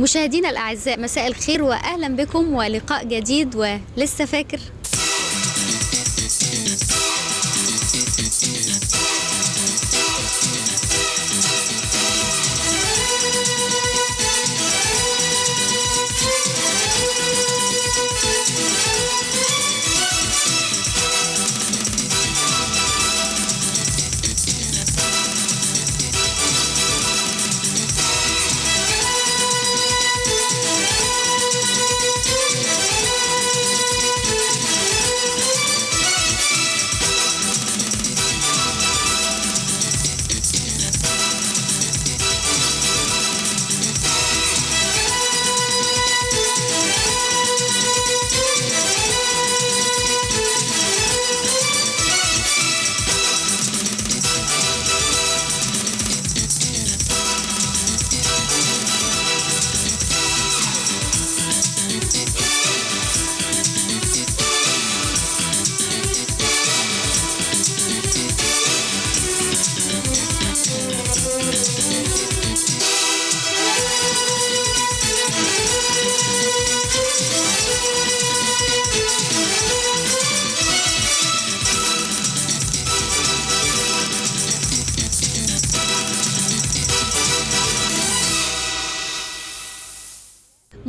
مشاهدينا الأعزاء مساء الخير وأهلا بكم ولقاء جديد ولسه فاكر.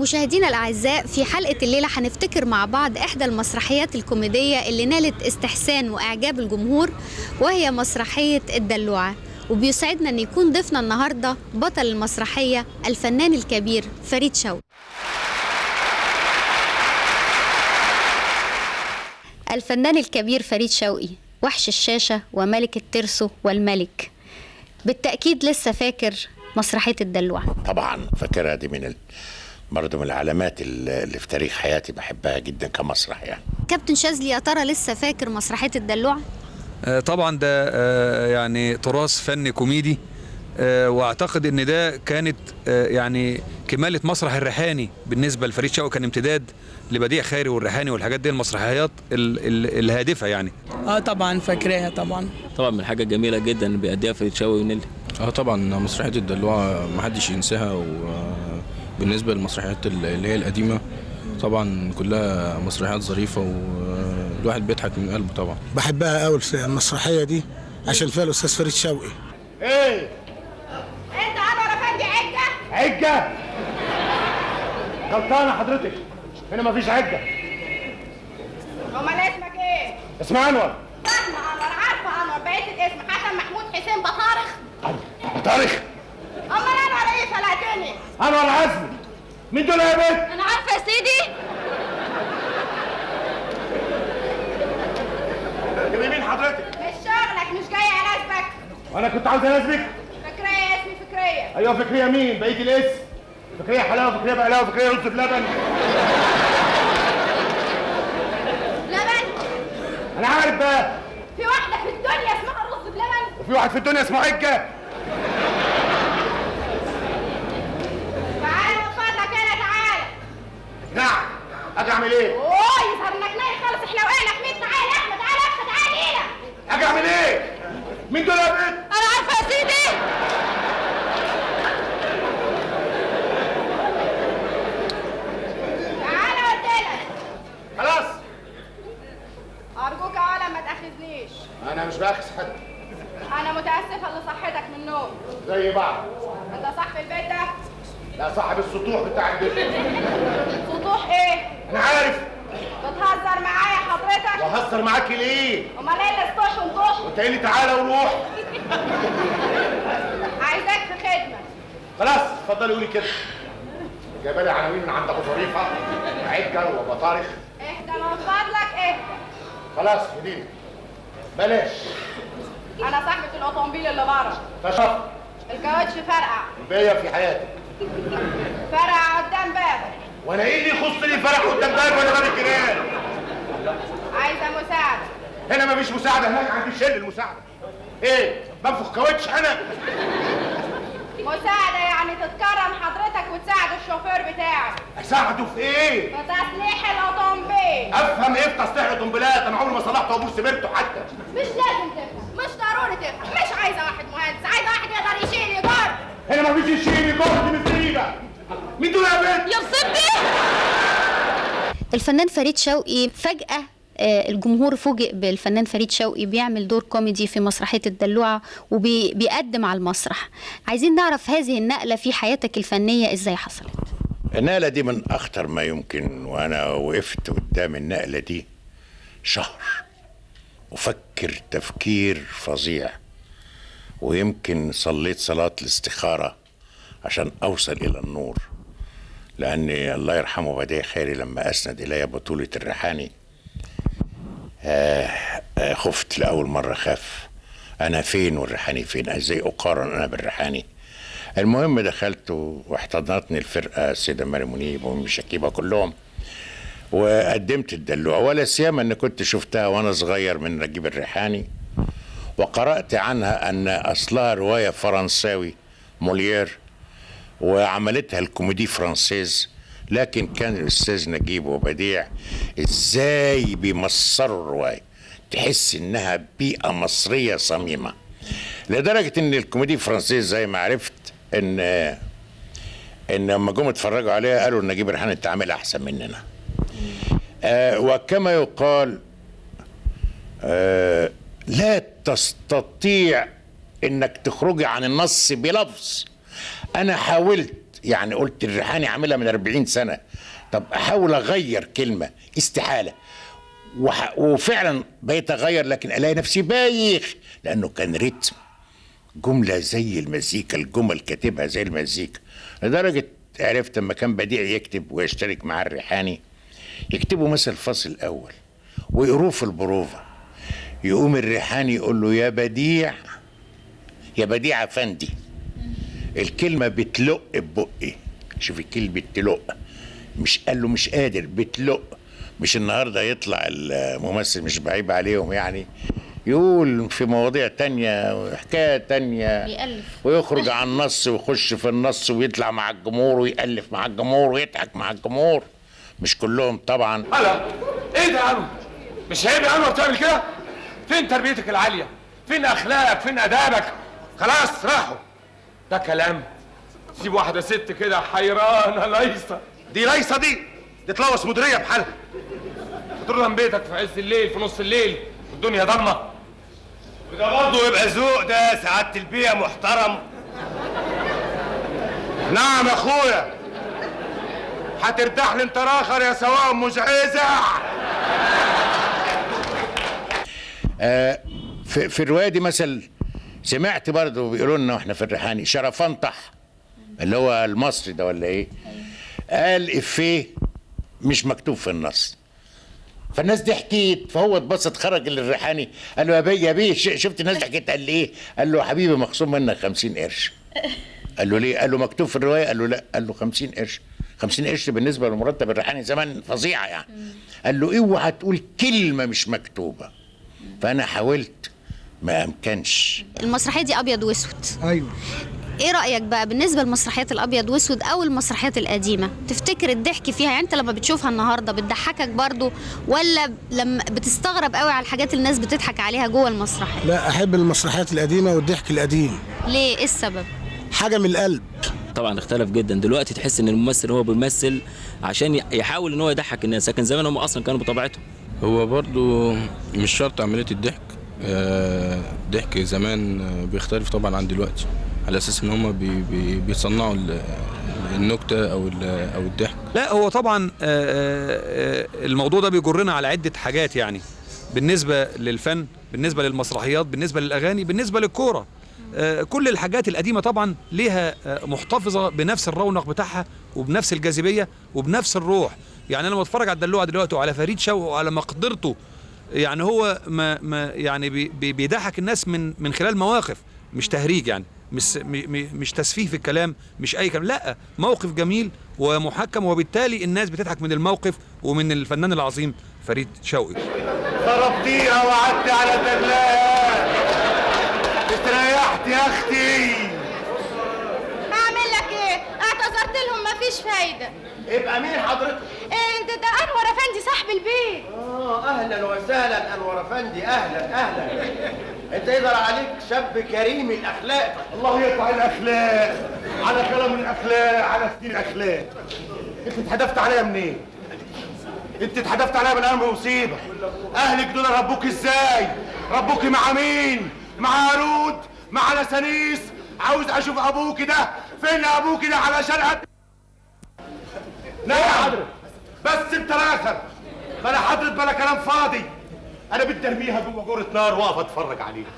مشاهدينا الأعزاء في حلقة الليلة هنفتكر مع بعض إحدى المسرحيات الكوميدية اللي نالت استحسان وإعجاب الجمهور وهي مسرحية الدلوعة. وبيسعدنا أن يكون ضيفنا النهاردة بطل المسرحية الفنان الكبير فريد شوقي. الفنان الكبير فريد شوقي وحش الشاشة وملك الترسو والملك. بالتأكيد لسه فاكر مسرحية الدلوعة. طبعا فاكرها دي من ال... برضه من العلامات اللي اللي في تاريخ حياتي بحبها جدا كمسرح يعني. كابتن شاذلي يا ترى لسه فاكر مسرحية الدلوعة؟ آه، طبعا ده آه، يعني تراث فني كوميدي. آه، واعتقد إن ده كانت يعني كمالة مسرح الريحاني بالنسبة لفريد شوقي كان امتداد لبديع خيري والريحاني والحاجات دي المسرحيات ال- ال- الهادفة يعني. آه طبعا فاكراها طبعا. طبعا من الحاجة الجميلة جدا اللي بيأديها فريد شوقي ونيلي. آه طبعا مسرحية الدلوعه محدش ينساها وبالنسبه للمسرحيات اللي هي القديمة طبعا كلها مسرحيات ظريفة والواحد بيضحك من قلبه طبعا. بحبها قوي المسرحية دي عشان فيها الأستاذ فريد شوقي. إيه؟ انت انور افندي عده عجة. غلطانة حضرتك. هنا مفيش عجة. أمال اسمك إيه؟ اسمع أنور. فاهمه انور عارفة أنور بقيت الاسم حسن محمود حسين بطارخ. تاريخ امال انور إيه فلقتني انور عزمي مين دول يا بنت؟ أنا عارفة يا سيدي. تبقي مين حضرتك؟ مش شغلك مش جاي اناسبك وأنا كنت عاوز اناسبك فكرية اسمي فكرية. أيوه فكرية مين؟ بقيت الاسم. فكرية حلاوة فكرية بقلاوة فكرية رز بلبن. لبن أنا عارف بقى في واحدة في الدنيا اسمها رز بلبن. وفي واحد في الدنيا اسمه عجة تعالى من فضلك هنا تعالى نعم أجي اعمل إيه اوه يظهر انك نايم خالص إحنا وقعنا في ميت تعالى يا احمد تعالى يا احمد تعالى هنا أجي اعمل إيه مين دول يا بنت أنا عارفه يا سيدي تعالى قلت لك خلاص ارجوك اولا ما تاخذنيش أنا مش باخذ حد أنا متاسفه اللي صحتك من النوم زي بعض انت صاحب البيت ده لا صاحب السطوح بتاع البيت سطوح إيه أنا عارف بتهزر معايا حضرتك وهزر معاكي ليه امال إيه اللي سطوح ونطوح قلت لي تعالى وروح عايزاك في خدمه خلاص اتفضلي قولي كده. جايبه لي عناوين من عند أبو ظريفة. وعجه وبطارخ اهدى من فضلك اهدى خلاص هدينا بلاش. أنا صاحبة الاوتومبيل اللي بره تشرف الكاوتش فرقع. بيا في حياتي. فرقع قدام بابك. وأنا إيه اللي يخصني الفرح قدام باب ولا باب الجيران؟ عايزة مساعدة. هنا مفيش مساعدة هناك عندي شل المساعده إيه بنفخ كاوتش أنا؟ مساعدة يعني تتكرم حضرتك وتساعد الشوفير بتاعك. اساعده في إيه؟ في تصليح الأوتومبيل. أفهم إيه في تصليح الأوتومبيلات؟ أنا عمري ما صلحته وابوس سبرته حتى. مش لازم تفهم. مش ضروري تفهم. مش عايزة واحد مهندس. عايزة واحد يقدر يشيل يجر هنا مفيش يشيل يجر دي مزريبة مين دول يا بنت؟ يا الفنان فريد شوقي فجأة الجمهور فوجئ بالفنان فريد شوقي بيعمل دور كوميدي في مسرحية الدلوعة وبيقدم على المسرح. عايزين نعرف هذه النقلة في حياتك الفنية إزاي حصلت؟ النقلة دي من أخطر ما يمكن وأنا وقفت قدام النقلة دي شهر وفكر تفكير فظيع. ويمكن صليت صلاة الاستخارة عشان أوصل إلى النور لأن الله يرحمه بديع خيري لما أسند إلي بطولة الريحاني. آه آه خفت لأول مرة خاف أنا فين والريحاني فين؟ إزاي أقارن أنا بالريحاني؟ المهم دخلت واحتضنتني الفرقة السيدة مريم منيب وأم شكيبة كلهم وقدمت الدلوعة ولا سيما أن كنت شفتها وأنا صغير من نجيب الريحاني وقرأت عنها أن أصلها رواية فرنساوي موليير وعملتها الكوميدي فرانسيز لكن كان الأستاذ نجيب وبديع إزاي بيمصروا؟ الرواية تحس إنها بيئة مصرية صميمة. لدرجة إن الكوميدي فرانسيز زي ما عرفت إن إن لما جم اتفرجوا عليها قالوا نجيب الريحاني أنت عامل أحسن مننا. آه وكما يقال آه لا تستطيع إنك تخرجي عن النص بلفظ. أنا حاولت يعني قلت الريحاني عاملها من 40 سنة. طب أحاول أغير كلمة استحالة. وح... وفعلا بقيت أغير لكن ألاقي نفسي بايخ لأنه كان رتم. جملة زي المزيكا الجمل كاتبها زي المزيكا. لدرجة عرفت لما كان بديع يكتب ويشترك مع الريحاني يكتبوا مثلا الفصل الأول ويقروه في البروفة. يقوم الريحاني يقول له يا بديع يا بديع أفندي. الكلمة بتلق ببقي شوف الكلمة بتلق. مش قال له مش قادر بتلق. مش النهارده يطلع الممثل مش بعيب عليهم يعني. يقول في مواضيع تانية وحكاية تانية. بيألف. ويخرج عن النص ويخش في النص ويطلع مع الجمهور ويألف مع الجمهور ويضحك مع الجمهور. مش كلهم طبعا. هلا إيه ده يا انور مش عيب يا انور تعمل كده؟ فين تربيتك العالية؟ فين أخلاقك؟ فين آدابك؟ خلاص راحوا. ده كلام. سيب واحدة ست كده حيرانة ليسه دي ليسه دي؟ دي تلوث مديريه بحالها. تروح من بيتك في عز الليل في نص الليل. والدنيا ضلمة. وده برضه يبقى ذوق ده سعادة البيئة محترم. نعم يا أخويا. هترتاح لي انت راخر يا سواء مزعزع آه، في, في الرواية دي مثل سمعت برضه بيقولوا لنا وإحنا في الريحاني شرفنطح اللي هو المصري ده ولا إيه؟ قال إفيه مش مكتوب في النص. فالناس ضحكت فهو اتبسط خرج للريحاني قال له يا بيه يا بيه شفت الناس ضحكت قال لي إيه؟ قال له حبيبي مخصوم منك 50 قرش. قال له ليه؟ قال له مكتوب في الرواية؟ قال له لا. قال له 50 قرش. 50 قرش بالنسبة لمرتب الريحاني زمان فظيعه يعني. قال له اوعى تقول كلمة مش مكتوبة. فأنا حاولت ما أمكنش. المسرحية دي أبيض وأسود. أيوه. إيه رأيك بقى بالنسبة للمسرحيات الأبيض وأسود أو المسرحيات القديمة؟ تفتكر الضحك فيها يعني أنت لما بتشوفها النهاردة بتضحكك برضو ولا لما بتستغرب قوي على الحاجات اللي الناس بتضحك عليها جوه المسرحية؟ لا أحب المسرحيات القديمة والضحك القديم. ليه؟ إيه السبب؟ حاجة من القلب. طبعا اختلف جدا. دلوقتي تحس إن الممثل هو بيمثل عشان يحاول إن هو يضحك الناس لكن زمان هم أصلا كانوا بطبيعتهم. هو برضو مش شرط عملية الضحك. ضحك زمان آه، بيختلف طبعا عن دلوقتي على أساس إن هم بي بي بيصنعوا ال- النكتة أو أو الضحك. لا هو طبعا آه، آه، آه، الموضوع ده بيجرنا على عدة حاجات يعني. بالنسبة للفن بالنسبة للمسرحيات بالنسبة للأغاني بالنسبة للكورة. آه، كل الحاجات القديمة طبعا ليها آه، محتفظة بنفس الرونق بتاعها وبنفس الجاذبية وبنفس الروح. يعني لما بتفرج على الدلوعة دلوقتي وعلى فريد شوقي وعلى مقدرته يعني هو ما ما يعني بي- بي- بيضحك الناس من من خلال مواقف مش تهريج يعني مش مش تسفيه في الكلام مش أي كلام لأ موقف جميل ومحكم وبالتالي الناس بتضحك من الموقف ومن الفنان العظيم فريد شوقي. ضربتيها وقعدت على دلاء استريحت يا أختي. أعمل لك إيه؟ أعتذرت لهم مفيش فايدة. يبقى مين حضرتك؟ إيه انت ده أنور أفندي صاحب البيت. آه أهلا وسهلا أنور أفندي أهلا أهلا. أنت يظهر عليك شاب كريم الأخلاق. الله يقطع الأخلاق. على كلام الأخلاق على سنين الأخلاق. أنت اتحدفت عليا منين؟ أنت اتحدفت عليا بالقلم مصيبة. أهلك دول ربوك إزاي؟ ربوك مع مين؟ مع هارود مع لسانيس عاوز أشوف أبوك ده؟ فين أبوك ده؟ علشان أد... نعم بس انت الآخر بلا حضرة بلا كلام فاضي. أنا بدي أرميها جوه جورة نار وأقف أتفرج عليها.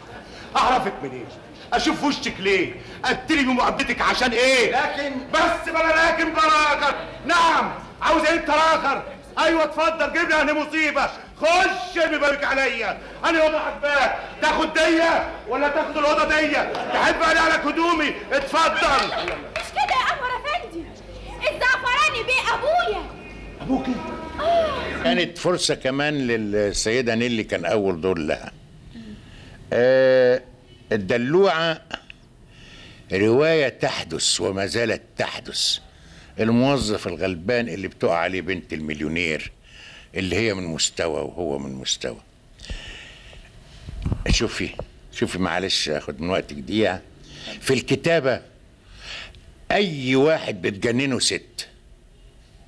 أعرفك منين أشوف وشك ليه. أبتلي بمحبتك عشان إيه؟ لكن بس بلا لكن بلا آخر. نعم. عاوز إيه أنت الآخر. أيوه اتفضل. جيب لي أنا مصيبة. خش ارمي بالك عليا. أنا وضع عجباك تاخد دية ولا تاخد الاوضه دية؟ تحب أنا على هدومي؟ اتفضل. مش كده يا افندي الزعفراني بيه أبويا. ابوكي كانت فرصة كمان للسيدة نيلي كان أول دور لها. آه الدلوعة رواية تحدث وما زالت تحدث. الموظف الغلبان اللي بتقع عليه بنت المليونير اللي هي من مستوى وهو من مستوى. شوفي شوفي معلش اخد من وقتك دقيقة. في الكتابة أي واحد بتجننه ست.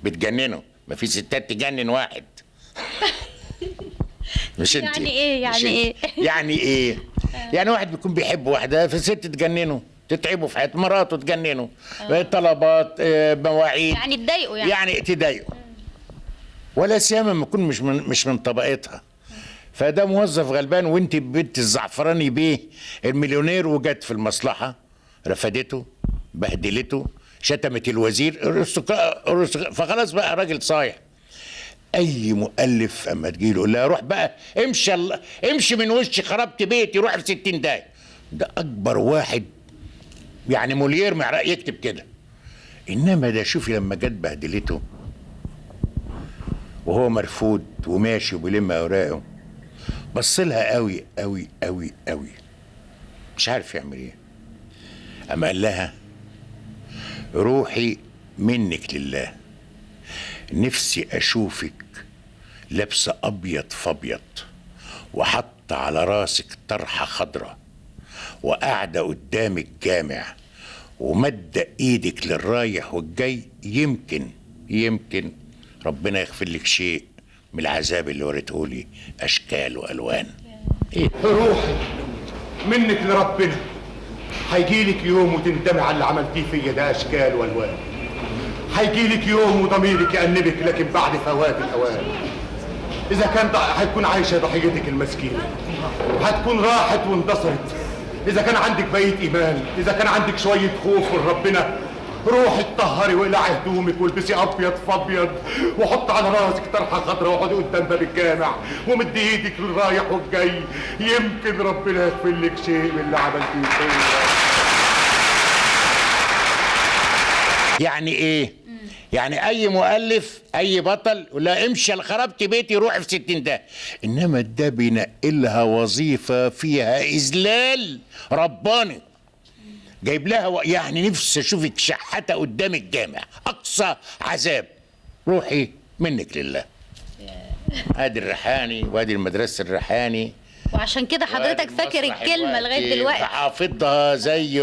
بتجننه. ما في ستات تجنن واحد. مش انت. يعني إيه؟ يعني. إيه؟ يعني إيه؟ يعني واحد بيكون بيحب واحدة فست تجننه. تتعبه في حياته مراته تجننه. طلبات آه، مواعيد. يعني تضايقوا يعني. يعني تضايقه. ولا سيما لما يكون مش من مش من طبقتها. فده موظف غلبان وانت بنت الزعفراني بيه المليونير وجت في المصلحة رفدته. بهدلته شتمت الوزير فخلاص بقى راجل صايع. أي مؤلف أما تجي له لها روح بقى امشي ال- امشي من وشي خربت بيتي روح في 60 دقيقه ده أكبر واحد يعني مولير ما يعرف يكتب كده. إنما ده شوفي لما جت بهدلته وهو مرفوض وماشي وبيلم أوراقه بص لها قوي قوي قوي قوي مش عارف يعمل إيه. أما قال لها روحي منك لله. نفسي أشوفك لابسه أبيض فابيض وحط على راسك طرحة خضراء وقاعدة قدام الجامع ومد إيدك للرايح والجاي. يمكن يمكن ربنا يغفر لك شيء من العذاب اللي وريته لي أشكال وألوان. إيه؟ روحي منك لربنا. هيجيلك يوم وتندمي على اللي عملتيه فيا ده أشكال وألوان. هيجيلك يوم وضميرك يأنبك لكن بعد فوات الأوان. إذا كان هتكون عايشة ضحيتك المسكينة. هتكون راحت واندثرت إذا كان عندك بقيه إيمان إذا كان عندك شوية خوف من ربنا روحي اتطهري واقلعي هدومك والبسي أبيض فابيض وحط على راسك طرحه خضراء واقعدي قدام باب الجامع ومد إيدك للرايح والجاي. يمكن ربنا يغفر لك شيء من اللي عملتيه. يعني إيه؟ يعني أي مؤلف أي بطل لها امشي خربت بيتي روحي في 60 ده. إنما ده بينقلها وظيفة فيها إذلال رباني. جايب لها و... يعني نفسي اشوفك شحاته قدام الجامع. أقصى عذاب. روحي منك لله. ادي الريحاني وادي المدرسة الريحاني. وعشان كده حضرتك فاكر الكلمة لغاية دلوقتي. حافظها زي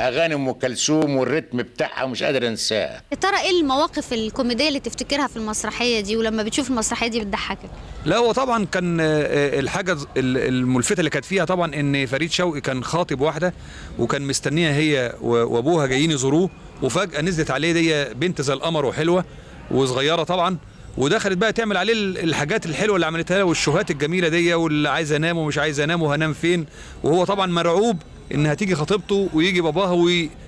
أغاني أم كلثوم والريتم بتاعها ومش قادر انساها يا ترى إيه المواقف الكوميدية اللي تفتكرها في المسرحية دي؟ ولما بتشوف المسرحية دي بتضحكك. لا هو طبعا كان آه، الحاجة ال- الملفته اللي كانت فيها طبعا إن فريد شوقي كان خاطب واحدة وكان مستنيها هي وأبوها جايين يزوروه وفجأة نزلت عليه دي بنت زي القمر وحلوة وصغيرة طبعا. ودخلت بقى تعمل عليه ال- الحاجات الحلوة اللي عملتها له والشوهات الجميلة دي واللي عايز أنام ومش عايز أنام وهنام فين. وهو طبعا مرعوب إن هتيجي خطيبته ويجي باباها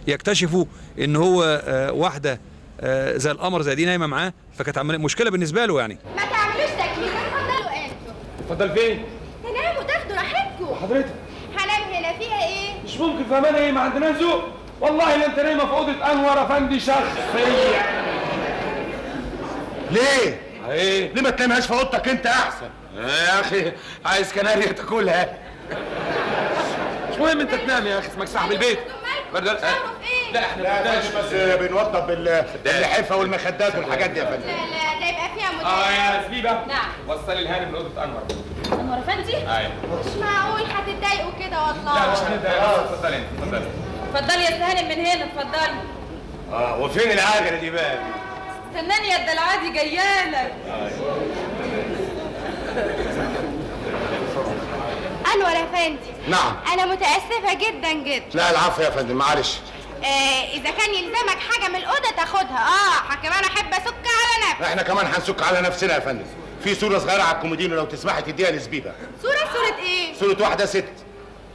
ويكتشفوا إن هو آه، واحدة آه، زي القمر زي دي نايمة معاه فكانت عمليه مشكلة بالنسبة له يعني. ما تعملوش تكليف اتفضلوا أنتوا. اتفضل فين؟ تناموا تاخدوا راحتكم. حضرتك. هنام هنا فيها إيه؟ مش ممكن في إيه؟ ما عندناش ذوق. والله لا انت نايمة في أوضة أنور افندي شخصية. ليه؟ إيه. ليه ما تنامهاش في اوضتك انت احسن؟ يا أخي عايز كناريا تاكلها. مش مهم انت تنام يا أخي اسمك صاحب البيت. بدل لا إحنا لا بدناش فندم بس بنوضب اللحافه والمخدات والحاجات دي يا فندم. لا لا ده يبقى فيها آه مدير يا زبيبه نعم. وصلي الهانم لأوضة أنور. أنور أفندي؟ أيوه. مش معقول هتتضايقوا كده والله. لا مش هنبدا اتفضلي أنت اتفضلي. اتفضلي يا سهانم من هنا اتفضلي. آه وفين العجله دي بقى؟ استناني يا الدلعادي جايالك أنور يا فندي. نعم. أنا متأسفة جدا جدا. لا العفو يا فندم معلش. آه إذا كان يلزمك حاجة من الأوضة تاخدها. آه كمان أحب أسك على نفسي. إحنا كمان هنسك على نفسنا يا فندم. في صورة صغيرة على الكومودينو لو تسمحي تديها لزبيبة. صورة؟ صورة إيه؟ صورة واحدة ست.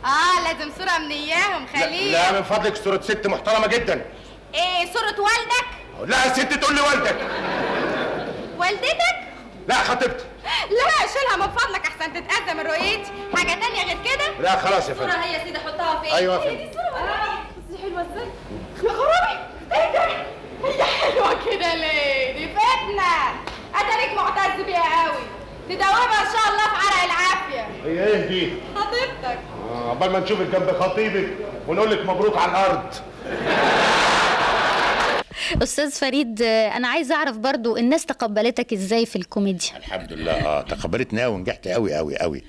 آه لازم صورة من اياهم لا, خليل. لا من فضلك صورة ست محترمة جدا. إيه صورة والدك؟ لا الست تقول لي والدك. والدتك؟ لا خطيبتي. لا شيلها من فضلك أحسن تتأذى من رؤيتي. حاجة تانية غير كده؟ لا خلاص يا فندم. هي يا سيدي حطها فين؟ هي فندم. دي صوره آه. بس حلوة إزاي؟ يا خرابي إيه ده؟ هي حلوة كده ليه؟ دي فتنة. اتاريك معتز بيها قوي. تدوبها إن شاء الله في عرق العافية. هي إيه دي؟ خطيبتك. آه، عقبال ما نشوفك جنب خطيبك ونقول لك مبروك على الأرض. أستاذ فريد آه، أنا عايزه أعرف برضو الناس تقبلتك إزاي في الكوميديا؟ الحمد لله. آه تقبلتني قوي ونجحت قوي قوي قوي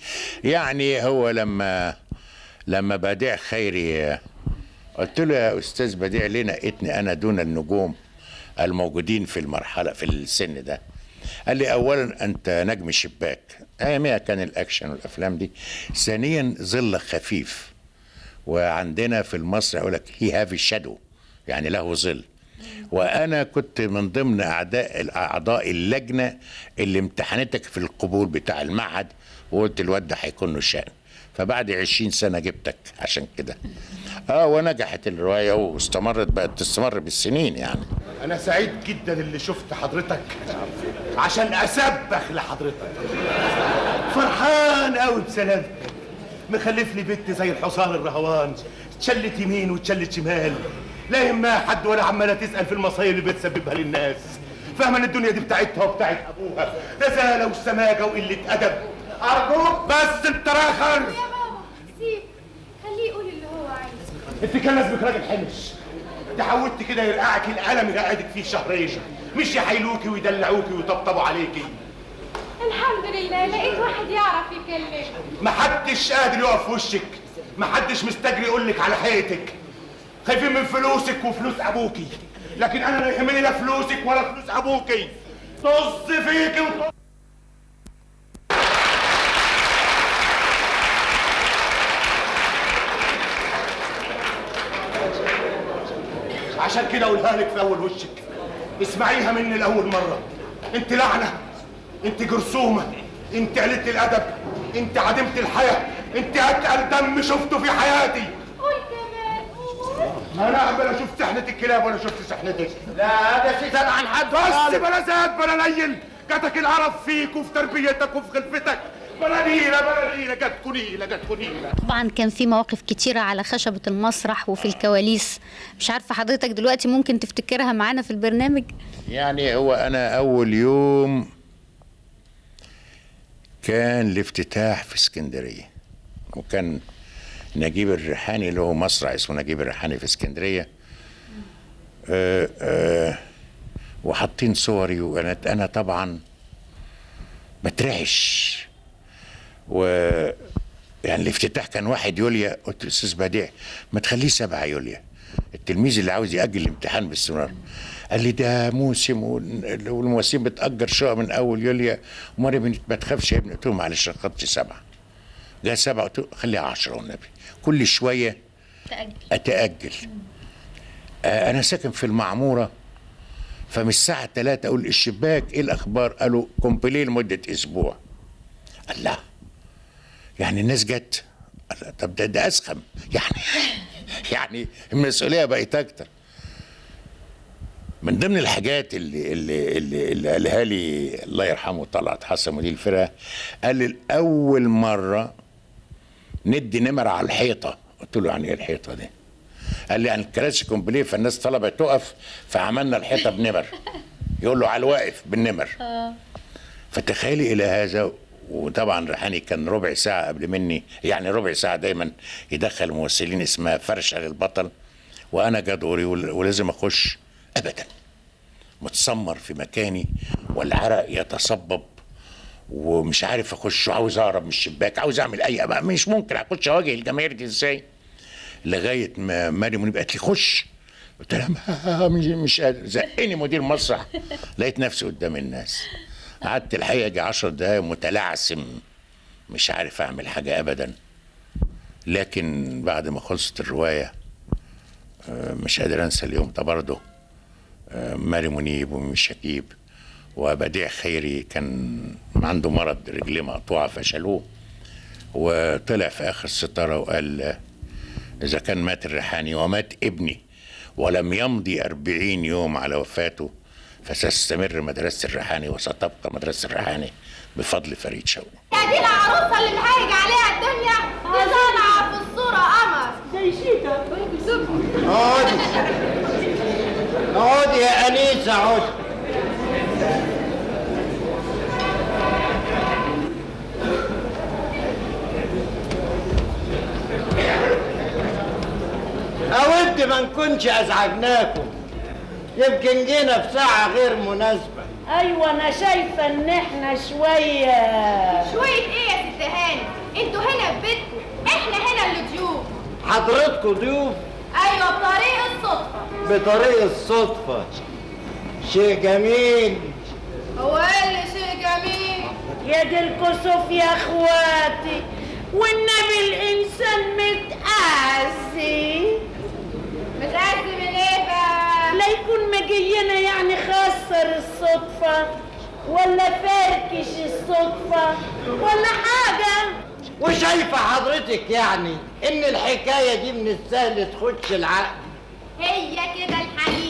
يعني هو لما لما بديع خيري آه، قلت له يا أستاذ بديع ليه نقيتني أنا دون النجوم الموجودين في المرحلة في السن ده؟ قال لي اولا أنت نجم الشباك. ايامها كان الأكشن والأفلام دي. ثانيا ظلك خفيف. وعندنا في مصر يقول لك he have shadow يعني له ظل. وأنا كنت من ضمن أعداء أعضاء اللجنة اللي امتحنتك في القبول بتاع المعهد وقلت الواد ده هيكون له شأن. فبعد 20 سنة جبتك عشان كده. آه ونجحت الرواية واستمرت بقت تستمر بالسنين يعني. أنا سعيد جدا اللي شفت حضرتك عشان اسبخ لحضرتك. فرحان قوي بسلامتك. مخلف لي بنت زي الحصان الرهوان تشلت يمين وتشلت شمال. لا يهمها حد ولا عمالة تسأل في المصايب اللي بتسببها للناس. فاهمة إن الدنيا دي بتاعتها وبتاعت أبوها. رزاله والسماجه وقله أدب. أرجوك بس أنت راخر. يا بابا سيب. خليه يقول اللي هو عايزه. انت كان لازمك راجل حمش تحولت كده يرقعك القلم يقعدك فيه شهرين مش يحايلوكي ويدلعوكي ويطبطبوا عليكي. الحمد لله لقيت واحد يعرف يكلمك محدش قادر يقف في وشك. محدش مستجري يقول لك على حياتك. خايفين من فلوسك وفلوس أبوكي. لكن أنا لا يهمني لا فلوسك ولا فلوس أبوكي. طز فيكي وطز عشان كده أقولها لك في أول وشك. اسمعيها مني لأول مرة. انت لعنة. انت جرثومة. انت قلة الأدب. انت عديمه الحياة. انت أتقل دم شفته في حياتي. قول أنا قبل أشوف سحنه الكلاب ولا شفت سحنتك. لا ده شيء عن حد بس بلا زاد بلا نيل جاتك القرف فيك وفي تربيتك وفي خلفتك. بلا نيله جاتكوا نيله جاتكوا نيله طبعا كان في مواقف كتيرة على خشبة المسرح وفي الكواليس. مش عارفة حضرتك دلوقتي ممكن تفتكرها معانا في البرنامج؟ يعني هو أنا أول يوم كان الافتتاح في اسكندرية. وكان نجيب الريحاني له مسرح اسمه نجيب الريحاني في اسكندرية. آه آه وحاطين صوري وأنا أنا طبعا بترعش و يعني الافتتاح كان واحد يوليا قلت أستاذ بديع ما تخليه سبعة يوليا التلميذ اللي عاوز يأجل الامتحان باستمرار قال لي ده موسم وال- والمواسيم بتأجر شقة من أول يوليا بنت ما تخافش يا ابني. قلت له معلش أنا خدت سبعة. جاء سبعة قلت له خليها عشرة والنبي. كل شوية أتأجل. آه أنا ساكن في المعمورة فمن الساعة 3 أقول الشباك إيه الأخبار؟ قالوا كومبليه لمدة أسبوع. الله يعني الناس جت. طب ده ده أسخم. يعني يعني المسؤولية بقت أكتر. من ضمن الحاجات اللي اللي اللي, اللي قالها لي الله يرحمه طلعت حسن مدير الفرقة قال لي اول مرة ندي نمر على الحيطة. قلت له يعني إيه الحيطة دي؟ قال لي يعني الكراسي كومبليه فالناس طلبت تقف فعملنا الحيطة بنمر. يقول له على الواقف بالنمر. فتخيلي إلى هذا وطبعا ريحاني كان ربع ساعة قبل مني يعني ربع ساعة دايما يدخل ممثلين اسمها فرشة للبطل وأنا جا دوري ول- ولازم أخش ابدا. متسمر في مكاني والعرق يتصبب ومش عارف أخش وعاوز أهرب من الشباك عاوز أعمل أي بقى مش ممكن أخش أواجه الجماهير دي إزاي؟ لغاية ما مريم منيب قالت لي خش. قلت لها مش قادر. زقني مدير مسرح. لقيت نفسي قدام الناس. قعدت الحقيقة جي 10 دقايق متلعثم. مش عارف أعمل حاجة ابدا. لكن بعد ما خلصت الرواية آه، مش قادر أنسى اليوم. ده برضه آه، ماري منيب وميمي شكيب. وبديع خيري كان عنده مرض رجليه مقطوعة فشلوه وطلع في آخر ستارة وقال إذا كان مات الريحاني ومات ابني ولم يمضي أربعين يوم على وفاته فستستمر مدرسة الريحاني وستبقى مدرسة الريحاني بفضل فريد شوقي. يا دي العروسة اللي مهيج عليها الدنيا؟ دي في الصورة قمر. زي شيكا اقعدي اقعدي يا انيسه اقعدي أود ما نكونش أزعجناكم. يمكن جينا في ساعة غير مناسبة. أيوه أنا شايفة إن إحنا شوية. شوية إيه يا ست هاني؟ إنتوا هنا في بيتكم. إحنا هنا اللي ضيوف حضرتكم ضيوف؟ أيوه بطريق الصدفة. بطريق الصدفة. شيء جميل. هو إيه اللي شيء جميل. يا دي الكسوف يا أخواتي والنبي الإنسان متقاسي متقاسي من إيه بقى؟ لا يكون مجينا يعني خسر الصدفة ولا فركش الصدفة ولا حاجة. وشايفة حضرتك يعني إن الحكاية دي من السهل تخش العقل. هي كده الحقيقة.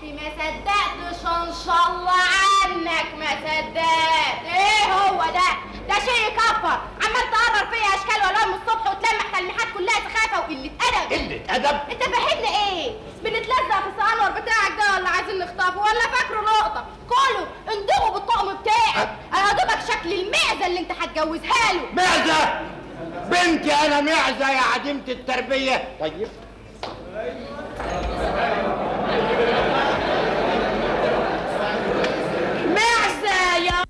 صدقت ما صدقتش إن شاء الله عنك ما صدقت. إيه هو ده؟ ده شيء يكفر. عمال تقرر فيا أشكال وألوان من الصبح وتلمح تلميحات كلها سخافة وقلة أدب. قلة أدب؟ أنت فاهمنا إيه؟ بنتلزق في الصالور بتاعك ده ولا عايزين نخطفه ولا فاكره نقطة؟ كله اندغوا بالطقم بتاعك. أنا هضربك شكل المعزة اللي أنت هتجوزها له. معزة؟ بنتي أنا معزة يا عديمة التربية. طيب معزه يا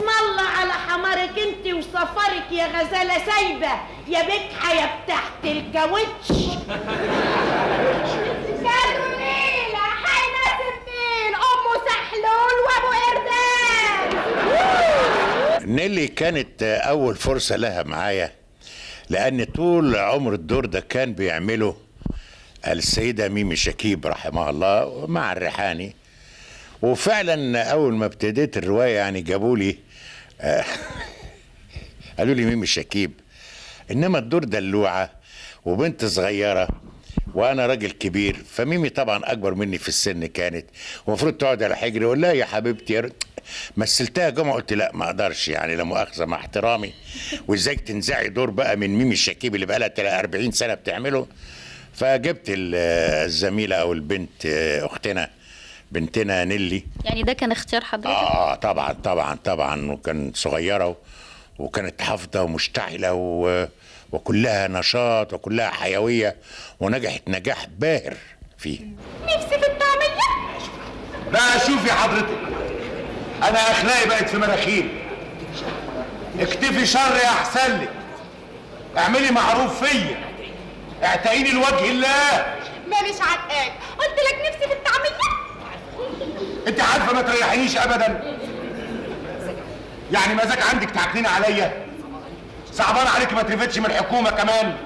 اسم الله على حمارك انت وسفرك يا غزاله سايبه يا بكحه يا كانوا نيلة هيناسب مين أمه سحلول وأبو قردان نيلي كانت أول فرصة لها معايا لأن طول عمر الدور ده كان بيعمله السيدة ميمي شكيب رحمها الله مع الريحاني. وفعلا أول ما ابتديت الرواية يعني جابوا لي آه، قالوا لي ميمي شكيب إنما الدور دلوعة وبنت صغيرة وأنا راجل كبير فميمي طبعا أكبر مني في السن كانت ومفروض تقعد على حجري أقول لها يا حبيبتي يا مثلتها جمعة قلت لا ما أقدرش يعني لا مؤاخذة مع احترامي. وإزاي تنزعي دور بقى من ميمي الشكيب اللي بقى لها 40 سنة بتعمله؟ فجبت ال- الزميلة أو البنت أختنا بنتنا نيلي. يعني ده كان اختيار حضرتك؟ آه طبعا طبعا طبعا وكانت صغيرة وكانت حافظة ومشتعلة و... وكلها نشاط وكلها حيوية ونجحت نجاح باهر فيه. نفسي في الطعمية. بقى شوفي حضرتك. أنا أخلاقي بقت في مراخيل اكتفي شر يا أحسن لك اعملي معروف فيا. اعتقيني لوجه الله. ما مش عتقاك قلت لك نفسي في الطعمية. أنت عارفة ما تريحنيش ابدا. يعني مزاج عندك تعكنين عليا؟ صعبان عليك ما ترفتش من الحكومة كمان.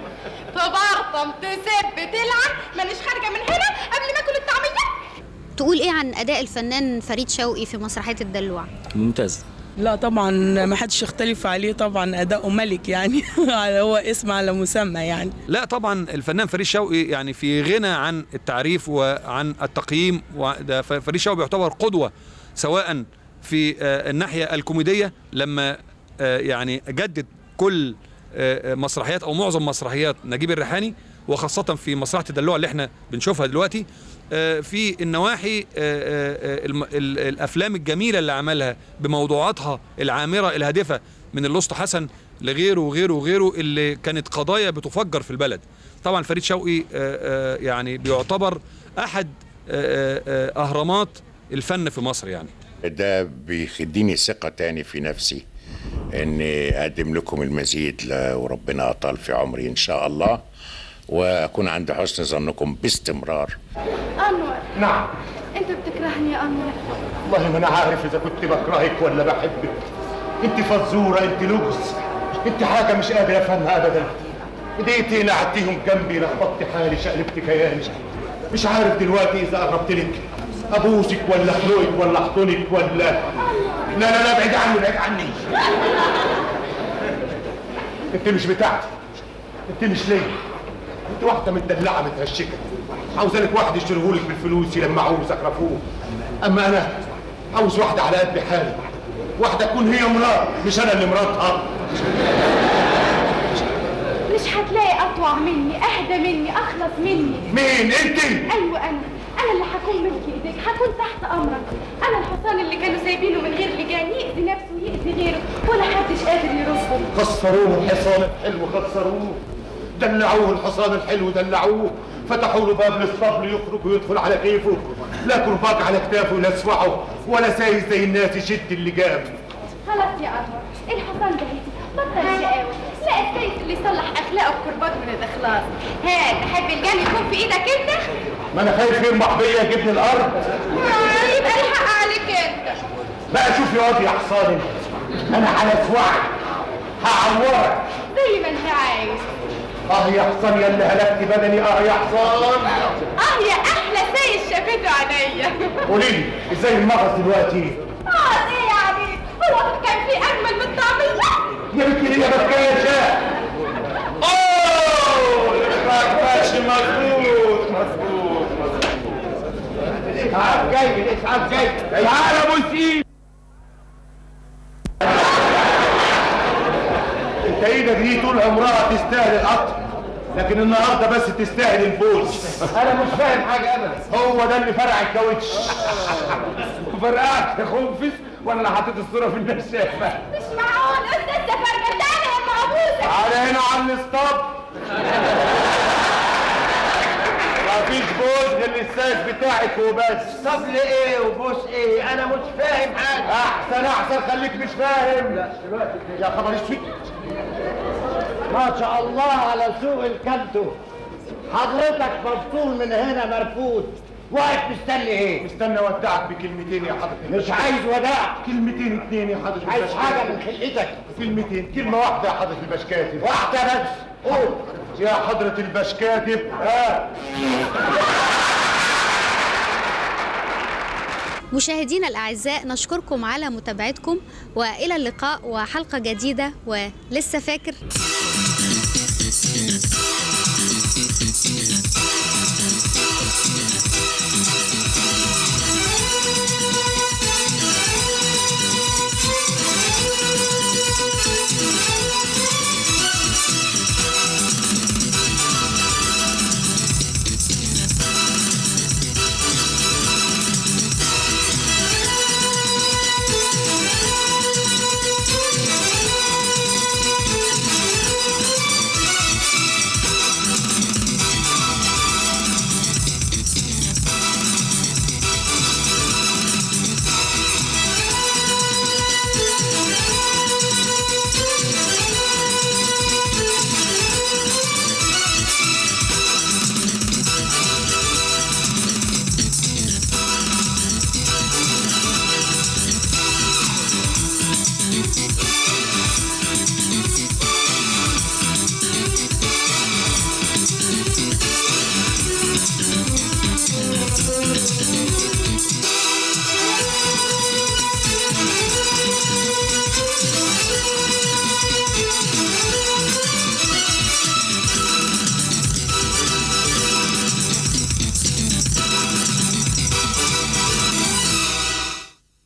تبرطم تسب تلعب مانيش خارجة من هنا قبل ما آكل الطعمية. تقول إيه عن أداء الفنان فريد شوقي في مسرحية الدلوعه ممتاز. لا طبعا ما حدش يختلف عليه طبعا أداؤه ملك يعني. هو اسم على مسمى يعني. لا طبعا الفنان فريد شوقي يعني في غنى عن التعريف وعن التقييم وده فريد شوقي بيعتبر قدوة سواء في آه، الناحية الكوميدية لما آه، يعني جدد كل آه، آه، مسرحيات أو معظم مسرحيات نجيب الريحاني وخاصة في مسرحية الدلوعة اللي إحنا بنشوفها دلوقتي آه، في النواحي الأفلام الجميلة اللي عملها بموضوعاتها العامرة الهادفة من اللص حسن لغيره وغيره وغيره اللي كانت قضايا بتفجر في البلد. طبعا فريد شوقي يعني بيعتبر أحد أهرامات الفن في مصر يعني. ده بيديني ثقة تاني في نفسي. إني أقدم لكم المزيد لو ربنا أطال في عمري إن شاء الله وأكون عند حسن ظنكم باستمرار. أنور. نعم. أنت بتكرهني يا أنور؟ والله ما أنا عارف إذا كنت بكرهك ولا بحبك. أنت فزورة أنت لغز. أنت حاجة مش قادر أفهمها ابدا. دقيقتين قعدتيهم جنبي لخبطت حالي شقلبت كياني مش عارف دلوقتي إذا قربت لك. أبوسك ولا اخنقك ولا أحضنك ولا لا لا لا بعيد عني بعيد عني. انت مش بتاعتي. انت مش ليا. انت واحدة متدلعة متهشكة. عاوزه لك واحد يشتريهولك بالفلوس لما عاوز اكرفوه أما أنا عاوز واحدة على قد حالي. واحدة تكون هي مرات مش أنا اللي مراتها. مش هتلاقي أطوع مني أهدى مني أخلص مني. مين؟ انت أيوه أنا. أنا اللي هكون ملك إيديك هكون تحت أمرك. أنا الحصان اللي كانوا سايبينه من غير لجان يأذي نفسه ويأذي غيره. ولا حدش قادر يرصه. خسروه الحصان الحلو خسروه. دلعوه الحصان الحلو دلعوه. فتحوا له باب الاصطبل يخرج ويدخل على كيفه. لا كرباج على كتافه يلسوعه ولا سايس زي الناس يشد اللجام خلاص يا انور الحصان ده بطل شقاوة. لا السيد اللي يصلح أخلاقه بكرباج من الإخلاص. ها تحب اللجام يكون في إيدك أنت؟ ما أنا خايف يرمح بيا يجيبني الأرض؟ آه، يبقى الحق عليك انت بقى شوف يا واد يا حصان انت. أنا هلسوعك هعورك. زي ما أنت عايز. آه يا حصان يا اللي هلكت بدني. آه يا حصان آه يا أحلى سيد شافته عينيا قولي لي إزاي المغص دلوقتي؟ آه إيه يا عبيد هو كان في أجمل من الطعميه يا بكايه شاه اوه الاسعاف ماشي مظبوط مظبوط الاسعاف جاي الاسعاف جاي تعالى يا مسيب انت إيدك دي طول عمرها تستاهل القطر لكن النهارده بس تستاهل البوس أنا مش فاهم حاجة ابدا. هو ده اللي فرع الكاوتش فرقعت يا خنفس ولا أنا حطيت الصورة في النشافه مش معقول أستاذ تعالى يا ام عبوسة. على هنا على الاسطاب مفيش بوس غير السايس بتاعك وبس. طب إيه وبوس إيه؟ أنا مش فاهم حاجة. احسن احسن خليك مش فاهم. لا دلوقتي. يا خبر أسود. ما شاء الله على سوق الكلتو حضرتك مفصول من هنا مرفوض. واقف مستني إيه؟ مستني أودعك بكلمتين يا حضرتك. مش عايز وداع كلمتين اتنين يا حضرتك. مش عايز. حاجة من خلقتك. كلمتين. كلمة واحدة يا حضرة البشكاتب. واحدة بس. قول. يا حضرة البشكاتب. آه. مشاهدينا الأعزاء نشكركم على متابعتكم وإلى اللقاء وحلقة جديدة ولسه فاكر.